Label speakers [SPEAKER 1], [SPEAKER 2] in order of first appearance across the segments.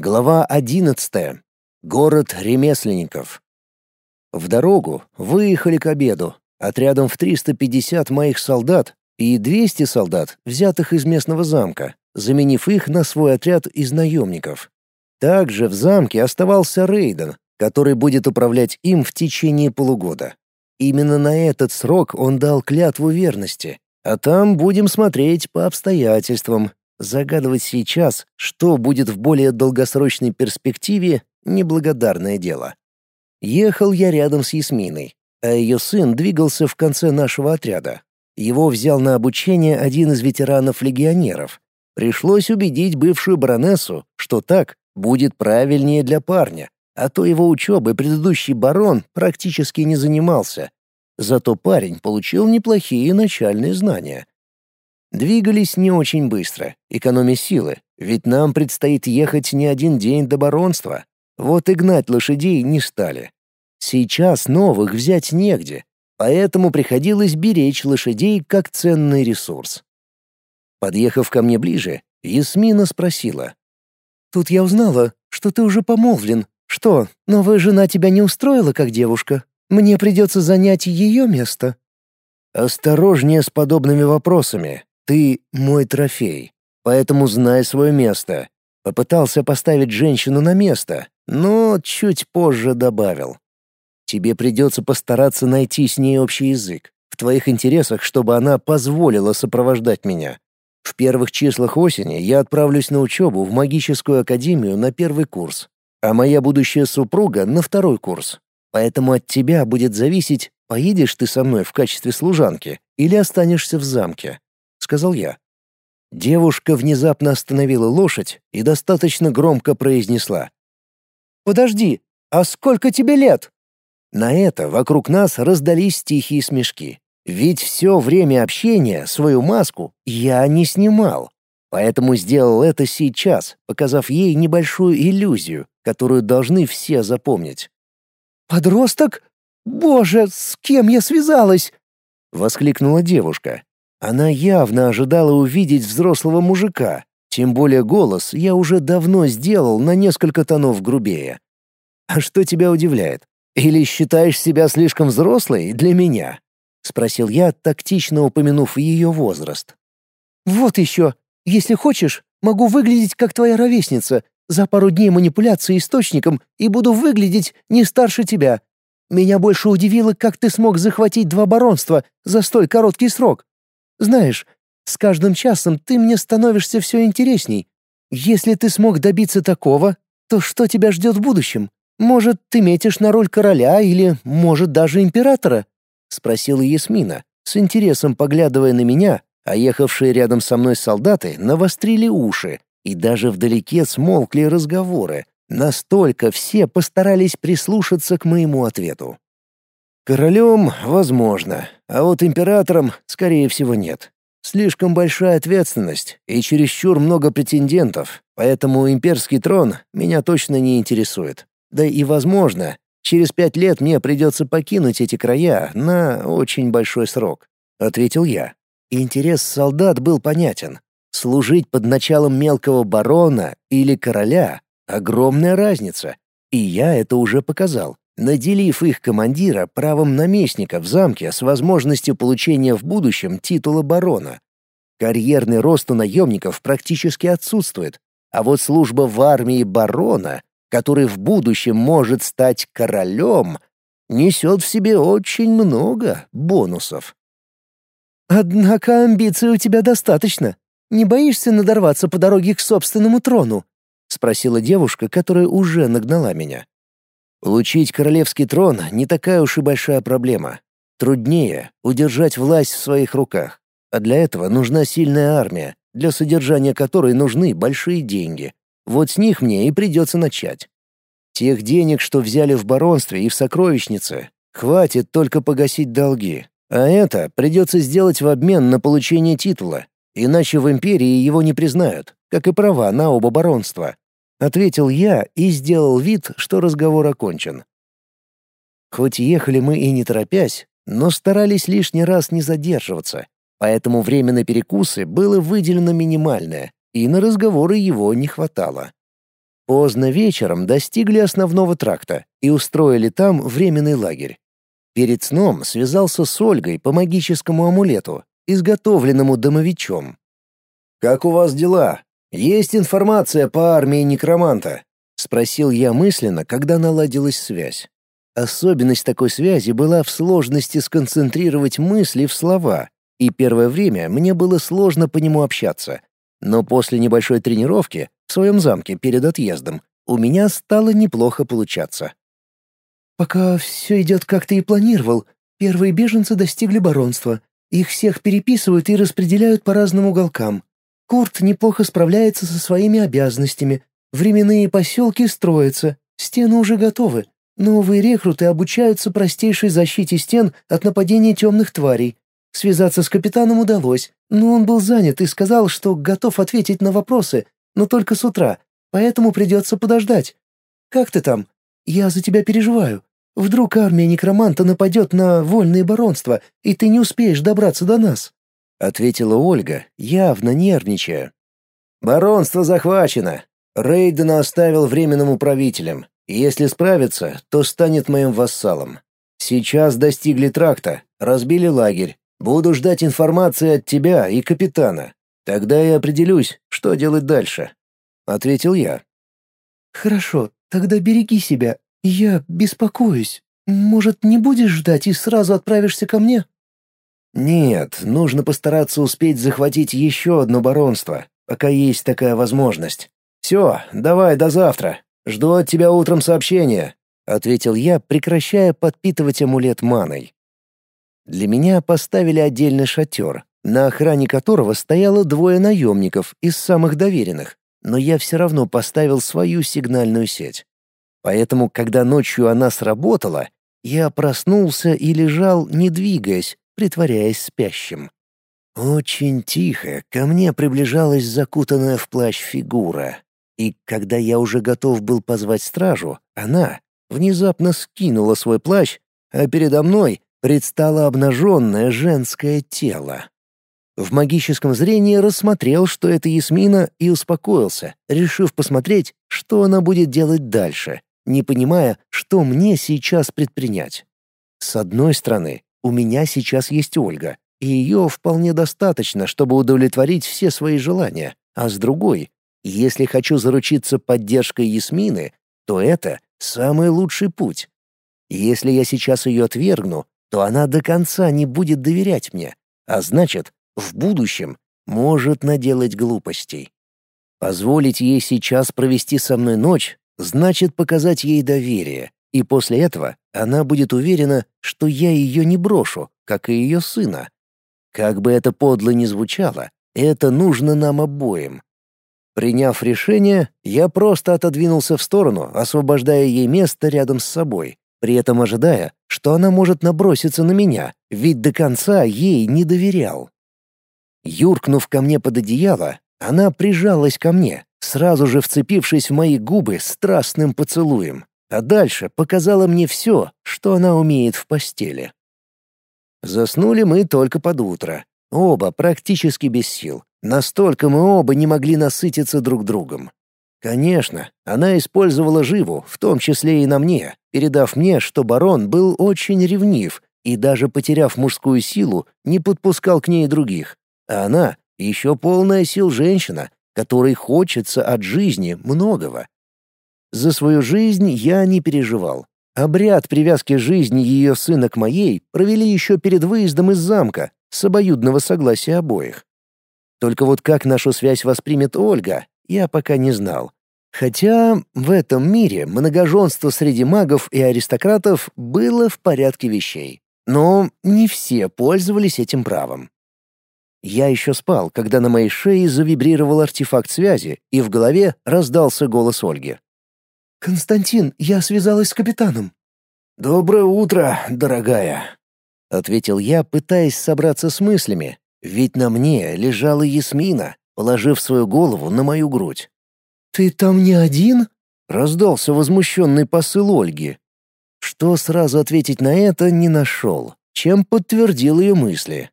[SPEAKER 1] Глава 11. Город ремесленников. В дорогу выехали к обеду, отрядом в 350 моих солдат и 200 солдат, взятых из местного замка, заменив их на свой отряд из наемников. Также в замке оставался Рейден, который будет управлять им в течение полугода. Именно на этот срок он дал клятву верности, а там будем смотреть по обстоятельствам, Загадывать сейчас, что будет в более долгосрочной перспективе, неблагодарное дело. Ехал я рядом с Ясминой, а ее сын двигался в конце нашего отряда. Его взял на обучение один из ветеранов-легионеров. Пришлось убедить бывшую баронессу, что так будет правильнее для парня, а то его учебой предыдущий барон практически не занимался. Зато парень получил неплохие начальные знания. Двигались не очень быстро, экономя силы, ведь нам предстоит ехать не один день до баронства. Вот и гнать лошадей не стали. Сейчас новых взять негде, поэтому приходилось беречь лошадей как ценный ресурс. Подъехав ко мне ближе, Ясмина спросила. «Тут я узнала, что ты уже помолвлен. Что, новая жена тебя не устроила как девушка? Мне придется занять ее место». «Осторожнее с подобными вопросами. Ты мой трофей, поэтому знай свое место. Попытался поставить женщину на место, но чуть позже добавил. Тебе придется постараться найти с ней общий язык. В твоих интересах, чтобы она позволила сопровождать меня. В первых числах осени я отправлюсь на учебу в магическую академию на первый курс, а моя будущая супруга — на второй курс. Поэтому от тебя будет зависеть, поедешь ты со мной в качестве служанки или останешься в замке сказал я. Девушка внезапно остановила лошадь и достаточно громко произнесла. «Подожди, а сколько тебе лет?» На это вокруг нас раздались тихие смешки. Ведь все время общения свою маску я не снимал. Поэтому сделал это сейчас, показав ей небольшую иллюзию, которую должны все запомнить. «Подросток? Боже, с кем я связалась?» — воскликнула девушка. Она явно ожидала увидеть взрослого мужика, тем более голос я уже давно сделал на несколько тонов грубее. «А что тебя удивляет? Или считаешь себя слишком взрослой для меня?» — спросил я, тактично упомянув ее возраст. «Вот еще. Если хочешь, могу выглядеть как твоя ровесница. За пару дней манипуляции источником и буду выглядеть не старше тебя. Меня больше удивило, как ты смог захватить два баронства за столь короткий срок. Знаешь, с каждым часом ты мне становишься все интересней. Если ты смог добиться такого, то что тебя ждет в будущем? Может, ты метишь на роль короля или, может, даже императора?» — спросила Ясмина, с интересом поглядывая на меня, а ехавшие рядом со мной солдаты навострили уши и даже вдалеке смолкли разговоры. Настолько все постарались прислушаться к моему ответу. Королем — возможно, а вот императором, скорее всего, нет. Слишком большая ответственность и чересчур много претендентов, поэтому имперский трон меня точно не интересует. Да и, возможно, через пять лет мне придется покинуть эти края на очень большой срок», — ответил я. Интерес солдат был понятен. Служить под началом мелкого барона или короля — огромная разница, и я это уже показал наделив их командира правом наместника в замке с возможностью получения в будущем титула барона. Карьерный рост у наемников практически отсутствует, а вот служба в армии барона, который в будущем может стать королем, несет в себе очень много бонусов. «Однако амбиций у тебя достаточно. Не боишься надорваться по дороге к собственному трону?» — спросила девушка, которая уже нагнала меня. Получить королевский трон не такая уж и большая проблема. Труднее удержать власть в своих руках. А для этого нужна сильная армия, для содержания которой нужны большие деньги. Вот с них мне и придется начать. Тех денег, что взяли в баронстве и в сокровищнице, хватит только погасить долги. А это придется сделать в обмен на получение титула, иначе в империи его не признают, как и права на оба баронства. — ответил я и сделал вид, что разговор окончен. Хоть ехали мы и не торопясь, но старались лишний раз не задерживаться, поэтому время на перекусы было выделено минимальное, и на разговоры его не хватало. Поздно вечером достигли основного тракта и устроили там временный лагерь. Перед сном связался с Ольгой по магическому амулету, изготовленному домовичом. «Как у вас дела? Есть информация по армии некроманта?» — спросил я мысленно, когда наладилась связь. Особенность такой связи была в сложности сконцентрировать мысли в слова, и первое время мне было сложно по нему общаться. Но после небольшой тренировки в своем замке перед отъездом у меня стало неплохо получаться.
[SPEAKER 2] «Пока все идет, как ты и планировал. Первые беженцы достигли баронства. Их всех переписывают и распределяют по разным уголкам. Курт неплохо справляется со своими обязанностями. Временные поселки строятся, стены уже готовы. Новые рекруты обучаются простейшей защите стен от нападения темных тварей. Связаться с капитаном удалось, но он был занят и сказал, что готов ответить на вопросы, но только с утра, поэтому придется подождать. Как ты там? Я за тебя переживаю. Вдруг армия некроманта нападет на вольные баронства, и ты не успеешь добраться до нас?»
[SPEAKER 1] — ответила Ольга, явно нервничая. «Баронство захвачено. Рейдена оставил временным управителем. Если справится, то станет моим вассалом. Сейчас достигли тракта, разбили лагерь. Буду ждать информации от тебя и капитана. Тогда я определюсь, что делать дальше», — ответил я.
[SPEAKER 2] «Хорошо, тогда береги себя. Я беспокоюсь. Может, не будешь ждать и сразу отправишься ко мне?»
[SPEAKER 1] «Нет, нужно постараться успеть захватить еще одно баронство, пока есть такая возможность. Все, давай до завтра. Жду от тебя утром сообщения», — ответил я, прекращая подпитывать амулет маной. Для меня поставили отдельный шатер, на охране которого стояло двое наемников из самых доверенных, но я все равно поставил свою сигнальную сеть. Поэтому, когда ночью она сработала, я проснулся и лежал, не двигаясь, притворяясь спящим. Очень тихо ко мне приближалась закутанная в плащ фигура. И когда я уже готов был позвать стражу, она внезапно скинула свой плащ, а передо мной предстало обнаженное женское тело. В магическом зрении рассмотрел, что это Ясмина, и успокоился, решив посмотреть, что она будет делать дальше, не понимая, что мне сейчас предпринять. С одной стороны, у меня сейчас есть Ольга, и ее вполне достаточно, чтобы удовлетворить все свои желания, а с другой, если хочу заручиться поддержкой Ясмины, то это самый лучший путь. Если я сейчас ее отвергну, то она до конца не будет доверять мне, а значит, в будущем может наделать глупостей. Позволить ей сейчас провести со мной ночь значит показать ей доверие, и после этого она будет уверена, что я ее не брошу, как и ее сына. Как бы это подло ни звучало, это нужно нам обоим. Приняв решение, я просто отодвинулся в сторону, освобождая ей место рядом с собой, при этом ожидая, что она может наброситься на меня, ведь до конца ей не доверял. Юркнув ко мне под одеяло, она прижалась ко мне, сразу же вцепившись в мои губы страстным поцелуем, а дальше показала мне все, что она умеет в постели. Заснули мы только под утро, оба практически без сил. Настолько мы оба не могли насытиться друг другом. Конечно, она использовала живу, в том числе и на мне, передав мне, что барон был очень ревнив и даже потеряв мужскую силу, не подпускал к ней других. А она еще полная сил женщина, которой хочется от жизни многого. За свою жизнь я не переживал. Обряд привязки жизни ее сына к моей провели еще перед выездом из замка, с обоюдного согласия обоих. Только вот как нашу связь воспримет Ольга, я пока не знал. Хотя в этом мире многоженство среди магов и аристократов было в порядке вещей. Но не все пользовались этим правом. Я еще спал, когда на моей шее завибрировал артефакт связи, и в голове раздался голос Ольги.
[SPEAKER 2] «Константин, я связалась с капитаном».
[SPEAKER 1] «Доброе утро, дорогая», — ответил я, пытаясь собраться с мыслями, ведь на мне лежала Ясмина, положив свою голову на мою грудь.
[SPEAKER 2] «Ты там не один?»
[SPEAKER 1] — раздался возмущенный посыл Ольги. Что сразу ответить на это не нашел, чем подтвердил ее мысли.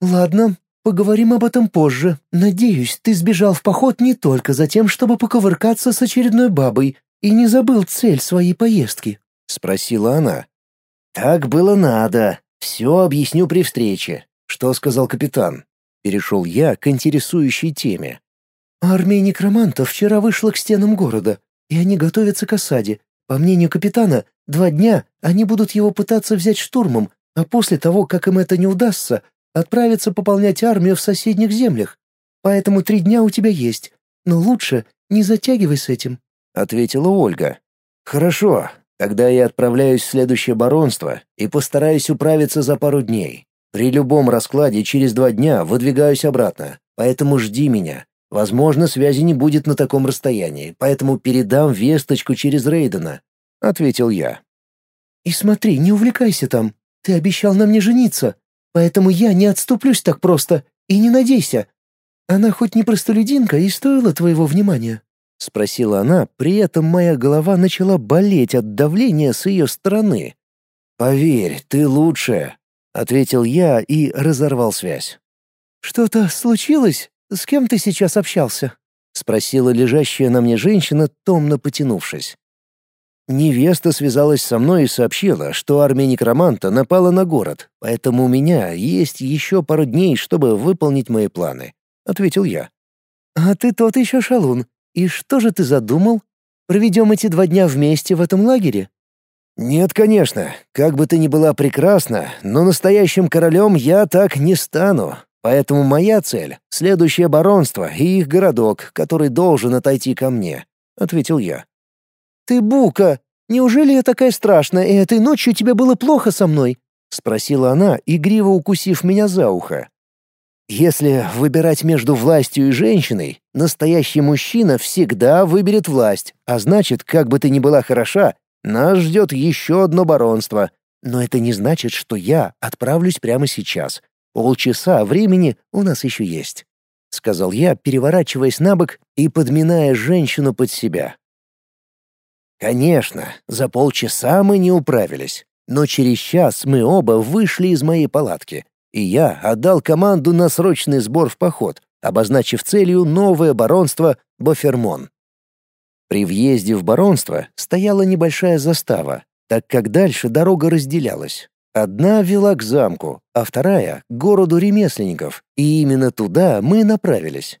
[SPEAKER 2] «Ладно, поговорим об этом позже. Надеюсь, ты сбежал в поход не только за тем, чтобы поковыркаться с очередной бабой и не забыл цель своей поездки», — спросила она.
[SPEAKER 1] «Так было надо. Все объясню при встрече. Что сказал капитан?» Перешел я к интересующей теме.
[SPEAKER 2] «Армия некромантов вчера вышла к стенам города, и они готовятся к осаде. По мнению капитана, два дня они будут его пытаться взять штурмом, а после того, как им это не удастся, отправиться пополнять армию в соседних землях. Поэтому три дня у тебя есть. Но лучше не затягивай с этим», —
[SPEAKER 1] ответила Ольга. «Хорошо, тогда я отправляюсь в следующее баронство и постараюсь управиться за пару дней. При любом раскладе через два дня выдвигаюсь обратно, поэтому жди меня. Возможно, связи не будет на таком расстоянии, поэтому передам весточку через Рейдена», — ответил я.
[SPEAKER 2] «И смотри, не увлекайся там. Ты обещал нам не жениться, поэтому я не отступлюсь так просто, и не надейся. Она хоть не простолюдинка и стоила твоего внимания?»
[SPEAKER 1] — спросила она, при этом моя голова начала болеть от давления с ее стороны. «Поверь, ты лучшая», — ответил я и разорвал связь.
[SPEAKER 2] «Что-то случилось? С кем ты сейчас общался?»
[SPEAKER 1] — спросила лежащая на мне женщина, томно потянувшись. Невеста связалась со мной и сообщила, что армия некроманта напала на город, поэтому у меня есть еще пару дней, чтобы выполнить мои планы», — ответил я.
[SPEAKER 2] «А ты тот еще шалун. И что же ты задумал? Проведем эти два дня вместе в этом лагере?»
[SPEAKER 1] «Нет, конечно. Как бы ты ни была прекрасна, но настоящим королем я так не стану. Поэтому моя цель — следующее баронство и их городок, который должен отойти ко мне», — ответил я.
[SPEAKER 2] «Ты бука! Неужели я такая страшная, и этой ночью тебе было плохо со мной?» — спросила она, игриво укусив меня за ухо.
[SPEAKER 1] «Если выбирать между властью и женщиной, настоящий мужчина всегда выберет власть, а значит, как бы ты ни была хороша, нас ждет еще одно баронство. Но это не значит, что я отправлюсь прямо сейчас. Полчаса времени у нас еще есть», — сказал я, переворачиваясь на бок и подминая женщину под себя. Конечно, за полчаса мы не управились, но через час мы оба вышли из моей палатки, и я отдал команду на срочный сбор в поход, обозначив целью новое баронство Бофермон. При въезде в баронство стояла небольшая застава, так как дальше дорога разделялась. Одна вела к замку, а вторая — к городу ремесленников, и именно туда мы направились.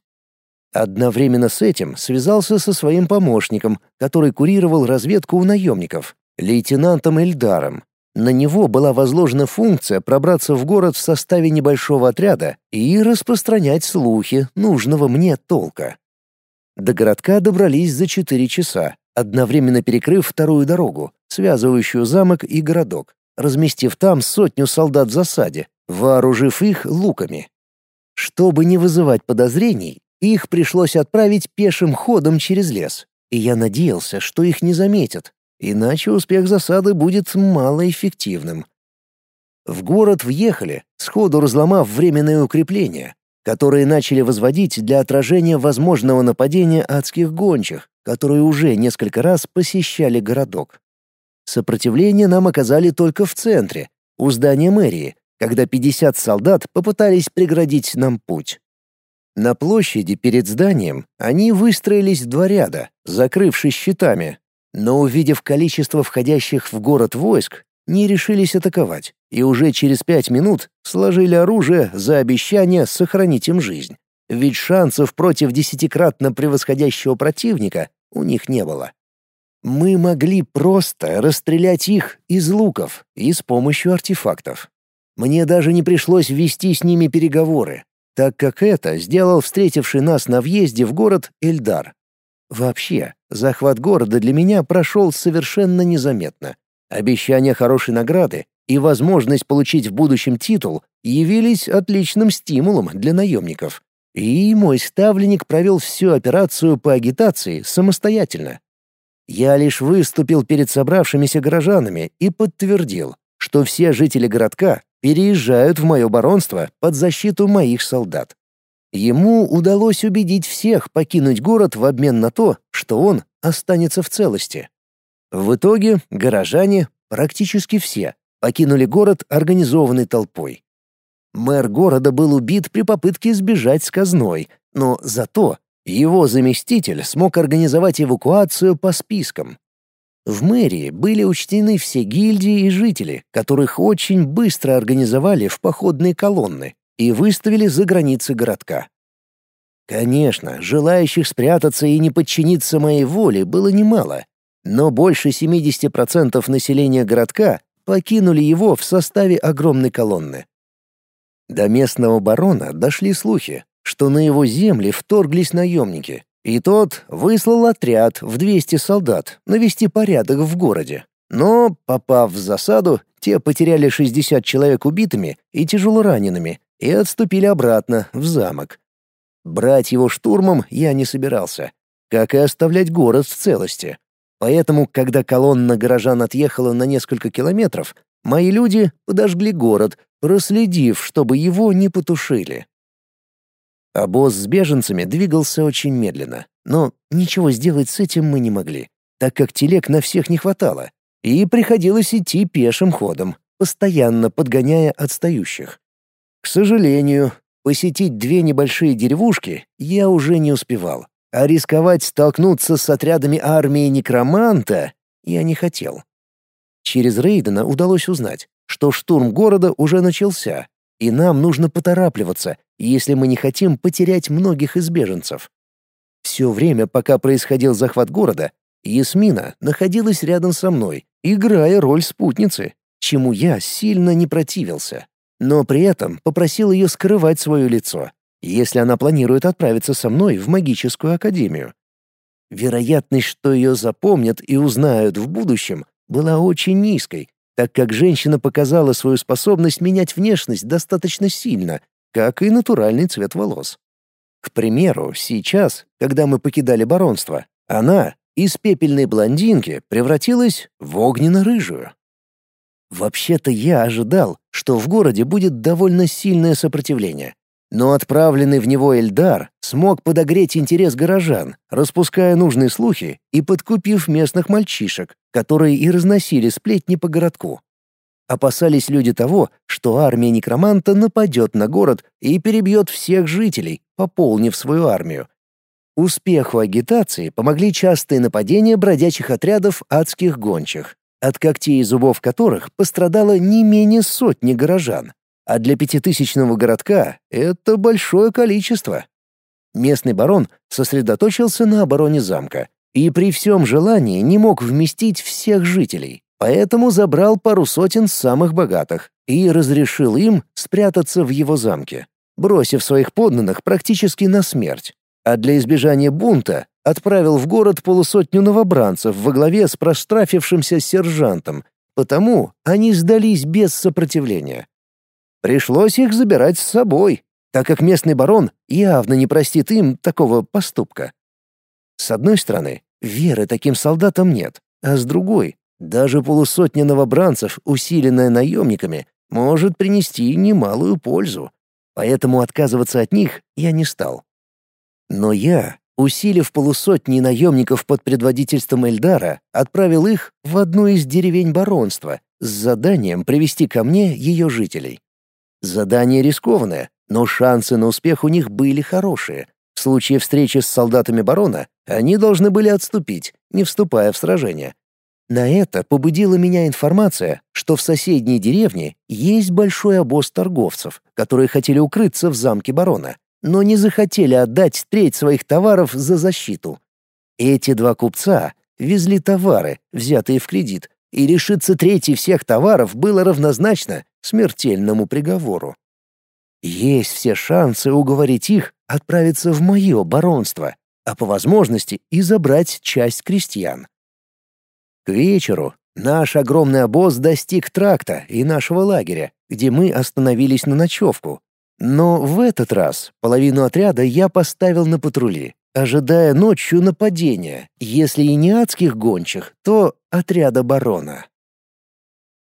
[SPEAKER 1] Одновременно с этим связался со своим помощником, который курировал разведку у наемников, лейтенантом Эльдаром. На него была возложена функция пробраться в город в составе небольшого отряда и распространять слухи нужного мне толка. До городка добрались за четыре часа, одновременно перекрыв вторую дорогу, связывающую замок и городок, разместив там сотню солдат в засаде, вооружив их луками. Чтобы не вызывать подозрений, их пришлось отправить пешим ходом через лес, и я надеялся, что их не заметят, иначе успех засады будет малоэффективным. В город въехали, сходу разломав временное укрепление, которые начали возводить для отражения возможного нападения адских гончих, которые уже несколько раз посещали городок. Сопротивление нам оказали только в центре, у здания мэрии, когда 50 солдат попытались преградить нам путь. На площади перед зданием они выстроились в два ряда, закрывшись щитами, но увидев количество входящих в город войск, не решились атаковать и уже через пять минут сложили оружие за обещание сохранить им жизнь. Ведь шансов против десятикратно превосходящего противника у них не было. Мы могли просто расстрелять их из луков и с помощью артефактов. Мне даже не пришлось вести с ними переговоры, так как это сделал встретивший нас на въезде в город Эльдар. Вообще, захват города для меня прошел совершенно незаметно. Обещание хорошей награды и возможность получить в будущем титул явились отличным стимулом для наемников. И мой ставленник провел всю операцию по агитации самостоятельно. Я лишь выступил перед собравшимися горожанами и подтвердил, что все жители городка переезжают в мое баронство под защиту моих солдат. Ему удалось убедить всех покинуть город в обмен на то, что он останется в целости. В итоге горожане, практически все, покинули город организованной толпой. Мэр города был убит при попытке сбежать с казной, но зато его заместитель смог организовать эвакуацию по спискам. В мэрии были учтены все гильдии и жители, которых очень быстро организовали в походные колонны и выставили за границы городка. Конечно, желающих спрятаться и не подчиниться моей воле было немало, но больше 70% населения городка покинули его в составе огромной колонны. До местного барона дошли слухи, что на его земли вторглись наемники, и тот выслал отряд в 200 солдат навести порядок в городе. Но, попав в засаду, те потеряли 60 человек убитыми и тяжело ранеными и отступили обратно в замок. Брать его штурмом я не собирался, как и оставлять город в целости. Поэтому, когда колонна горожан отъехала на несколько километров, мои люди подожгли город, проследив, чтобы его не потушили. Обоз с беженцами двигался очень медленно, но ничего сделать с этим мы не могли, так как телег на всех не хватало, и приходилось идти пешим ходом, постоянно подгоняя отстающих. К сожалению, посетить две небольшие деревушки я уже не успевал, а рисковать столкнуться с отрядами армии некроманта я не хотел. Через Рейдена удалось узнать, что штурм города уже начался, и нам нужно поторапливаться, если мы не хотим потерять многих из беженцев. Все время, пока происходил захват города, Ясмина находилась рядом со мной, играя роль спутницы, чему я сильно не противился. Но при этом попросил ее скрывать свое лицо, если она планирует отправиться со мной в магическую академию. Вероятность, что ее запомнят и узнают в будущем, была очень низкой, так как женщина показала свою способность менять внешность достаточно сильно, как и натуральный цвет волос. К примеру, сейчас, когда мы покидали баронство, она из пепельной блондинки превратилась в огненно-рыжую. Вообще-то я ожидал, что в городе будет довольно сильное сопротивление, но отправленный в него Эльдар смог подогреть интерес горожан, распуская нужные слухи и подкупив местных мальчишек, которые и разносили сплетни по городку. Опасались люди того, что армия некроманта нападет на город и перебьет всех жителей, пополнив свою армию. Успеху агитации помогли частые нападения бродячих отрядов адских гончих, от когтей и зубов которых пострадало не менее сотни горожан а для пятитысячного городка это большое количество. Местный барон сосредоточился на обороне замка и при всем желании не мог вместить всех жителей, поэтому забрал пару сотен самых богатых и разрешил им спрятаться в его замке, бросив своих подданных практически на смерть. А для избежания бунта отправил в город полусотню новобранцев во главе с проштрафившимся сержантом, потому они сдались без сопротивления. Пришлось их забирать с собой, так как местный барон явно не простит им такого поступка. С одной стороны, веры таким солдатам нет, а с другой, даже полусотня новобранцев, усиленная наемниками, может принести немалую пользу. Поэтому отказываться от них я не стал. Но я, усилив полусотни наемников под предводительством Эльдара, отправил их в одну из деревень баронства с заданием привести ко мне ее жителей. Задание рискованное, но шансы на успех у них были хорошие. В случае встречи с солдатами барона они должны были отступить, не вступая в сражение. На это побудила меня информация, что в соседней деревне есть большой обоз торговцев, которые хотели укрыться в замке барона, но не захотели отдать треть своих товаров за защиту. Эти два купца везли товары, взятые в кредит, и лишиться трети всех товаров было равнозначно смертельному приговору. Есть все шансы уговорить их отправиться в мое баронство, а по возможности и забрать часть крестьян. К вечеру наш огромный обоз достиг тракта и нашего лагеря, где мы остановились на ночевку. Но в этот раз половину отряда я поставил на патрули, ожидая ночью нападения, если и не адских гончих, то отряда барона.